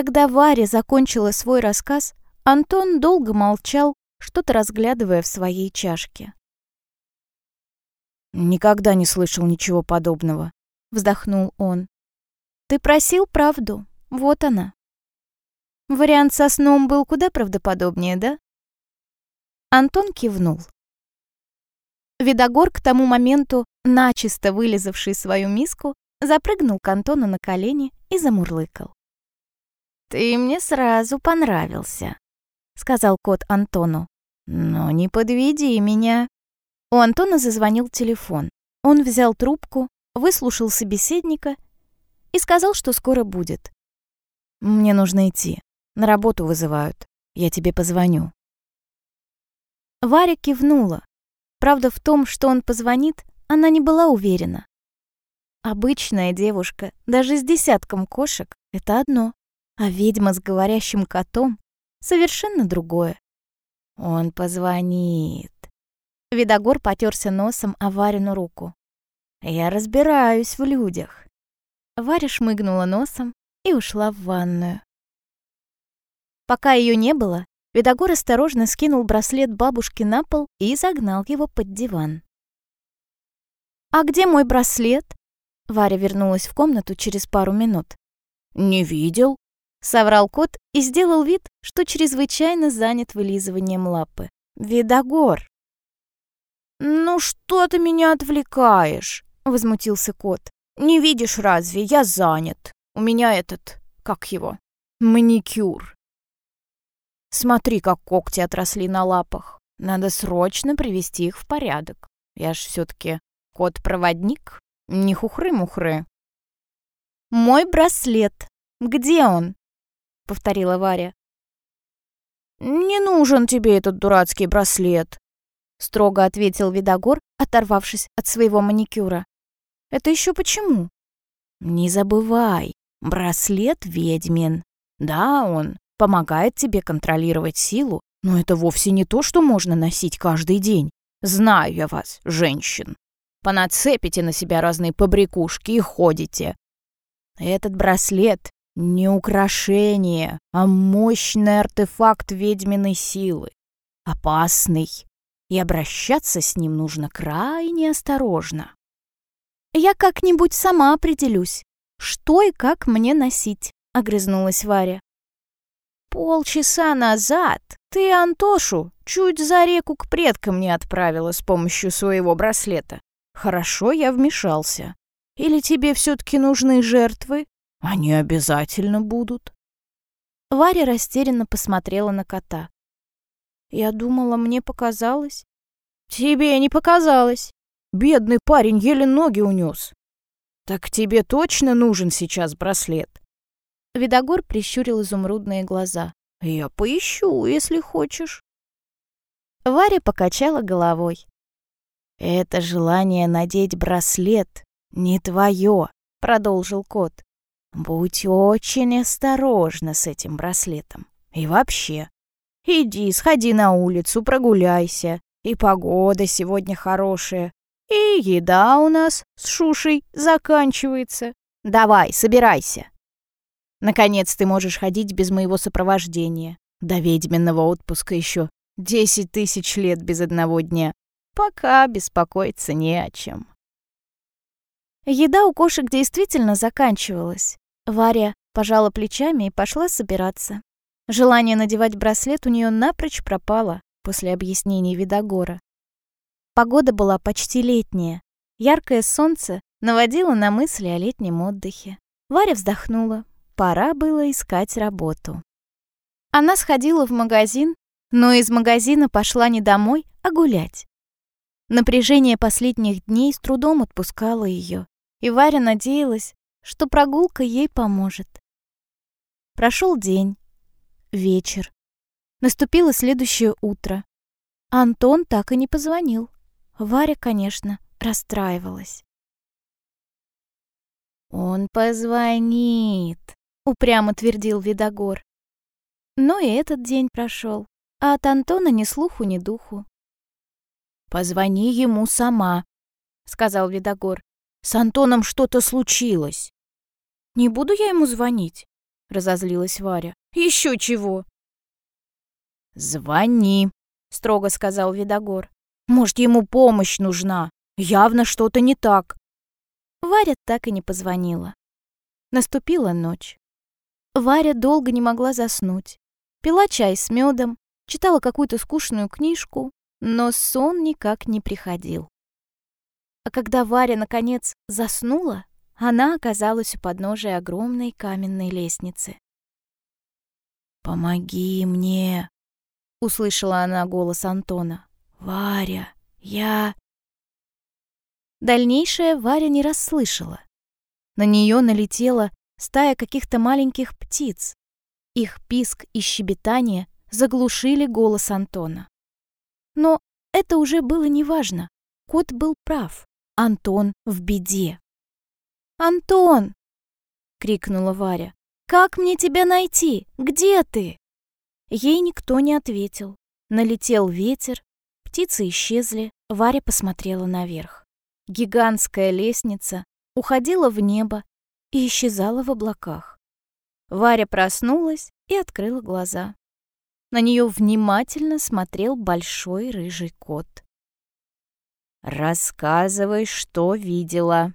Когда Варя закончила свой рассказ, Антон долго молчал, что-то разглядывая в своей чашке. «Никогда не слышал ничего подобного», — вздохнул он. «Ты просил правду, вот она». Вариант со сном был куда правдоподобнее, да? Антон кивнул. Видогор к тому моменту, начисто вылизавший свою миску, запрыгнул к Антону на колени и замурлыкал. «Ты мне сразу понравился», — сказал кот Антону. «Но не подведи меня». У Антона зазвонил телефон. Он взял трубку, выслушал собеседника и сказал, что скоро будет. «Мне нужно идти. На работу вызывают. Я тебе позвоню». Варя кивнула. Правда в том, что он позвонит, она не была уверена. Обычная девушка, даже с десятком кошек, это одно, а ведьма с говорящим котом — совершенно другое. Он позвонит. Видогор потерся носом о Варину руку. «Я разбираюсь в людях». Варя шмыгнула носом и ушла в ванную. Пока ее не было, Видогор осторожно скинул браслет бабушки на пол и загнал его под диван. «А где мой браслет?» Варя вернулась в комнату через пару минут. «Не видел», — соврал кот и сделал вид, что чрезвычайно занят вылизыванием лапы. «Видогор!» «Ну что ты меня отвлекаешь?» — возмутился кот. «Не видишь разве? Я занят. У меня этот... Как его? Маникюр. Смотри, как когти отросли на лапах. Надо срочно привести их в порядок. Я ж все таки кот-проводник, не хухры-мухры. «Мой браслет. Где он?» — повторила Варя. «Не нужен тебе этот дурацкий браслет», — строго ответил Видогор, оторвавшись от своего маникюра. «Это еще почему?» «Не забывай, браслет ведьмин. Да, он помогает тебе контролировать силу, но это вовсе не то, что можно носить каждый день. Знаю я вас, женщин. Понацепите на себя разные побрякушки и ходите. Этот браслет не украшение, а мощный артефакт ведьминой силы. Опасный. И обращаться с ним нужно крайне осторожно. «Я как-нибудь сама определюсь, что и как мне носить», — огрызнулась Варя. Полчаса назад ты Антошу чуть за реку к предкам не отправила с помощью своего браслета. Хорошо, я вмешался. Или тебе все-таки нужны жертвы? Они обязательно будут. Варя растерянно посмотрела на кота. Я думала, мне показалось. Тебе не показалось. Бедный парень еле ноги унес. Так тебе точно нужен сейчас браслет? Видогор прищурил изумрудные глаза. «Я поищу, если хочешь». Варя покачала головой. «Это желание надеть браслет не твое», — продолжил кот. «Будь очень осторожна с этим браслетом. И вообще, иди, сходи на улицу, прогуляйся. И погода сегодня хорошая. И еда у нас с Шушей заканчивается. Давай, собирайся». Наконец ты можешь ходить без моего сопровождения. До ведьминого отпуска еще десять тысяч лет без одного дня. Пока беспокоиться не о чем. Еда у кошек действительно заканчивалась. Варя пожала плечами и пошла собираться. Желание надевать браслет у нее напрочь пропало после объяснений Видогора. Погода была почти летняя. Яркое солнце наводило на мысли о летнем отдыхе. Варя вздохнула, Пора было искать работу. Она сходила в магазин, но из магазина пошла не домой, а гулять. Напряжение последних дней с трудом отпускало ее, и Варя надеялась, что прогулка ей поможет. Прошел день, вечер. Наступило следующее утро. Антон так и не позвонил. Варя, конечно, расстраивалась. «Он позвонит», упрямо твердил Видогор. Но и этот день прошел, а от Антона ни слуху, ни духу. «Позвони ему сама», — сказал Видогор. «С Антоном что-то случилось». «Не буду я ему звонить. — разозлилась Варя. «Еще чего!» «Звони», — строго сказал Видогор. «Может, ему помощь нужна? Явно что-то не так». Варя так и не позвонила. Наступила ночь. Варя долго не могла заснуть. Пила чай с медом, читала какую-то скучную книжку, но сон никак не приходил. А когда Варя, наконец, заснула, она оказалась у подножия огромной каменной лестницы. «Помоги мне!» — услышала она голос Антона. «Варя, я...» Дальнейшее Варя не расслышала. На нее налетела стая каких-то маленьких птиц. Их писк и щебетание заглушили голос Антона. Но это уже было неважно. Кот был прав. Антон в беде. «Антон!» — крикнула Варя. «Как мне тебя найти? Где ты?» Ей никто не ответил. Налетел ветер, птицы исчезли, Варя посмотрела наверх. Гигантская лестница уходила в небо и исчезала в облаках. Варя проснулась и открыла глаза. На нее внимательно смотрел большой рыжий кот. «Рассказывай, что видела»,